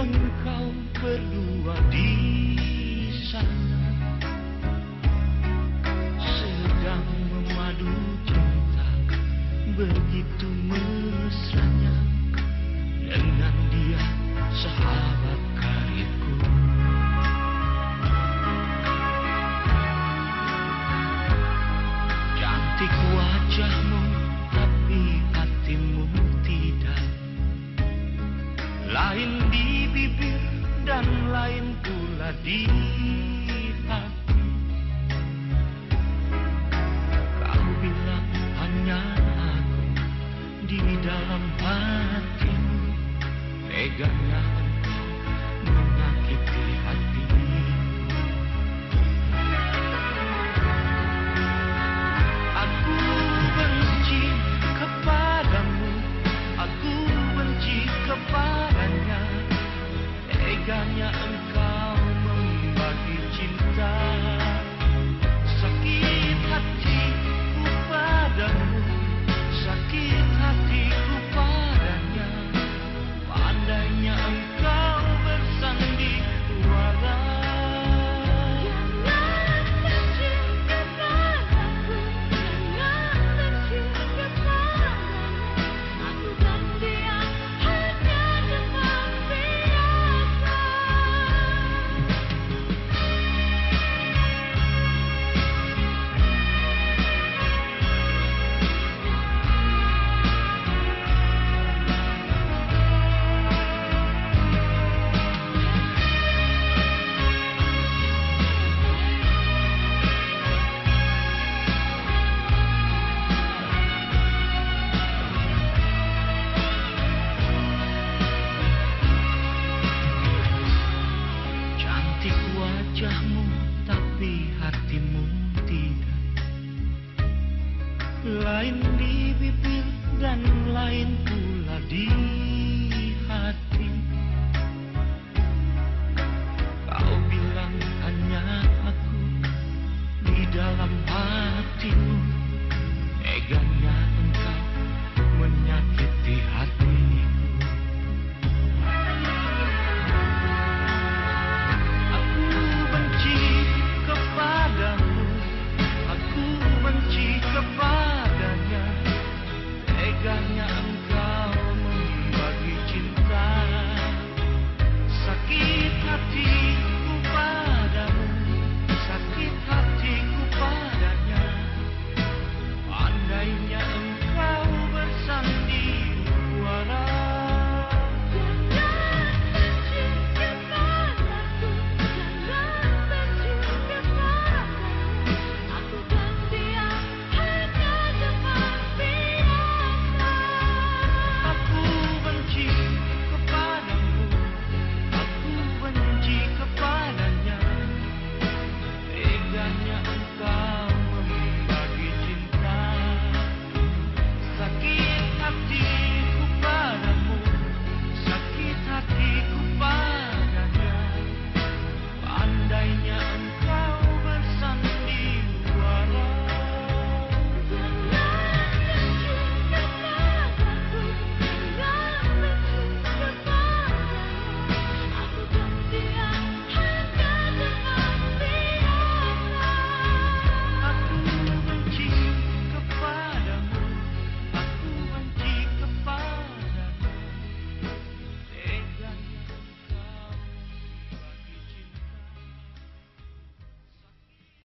engkau berdua di sana. Sedang memadu cinta begitu mesranya dengan dia sahabat karibku. Cantik wajahmu di hati Kau bilang hanya aku di dalam hati. Teganya bibir dan lain pula di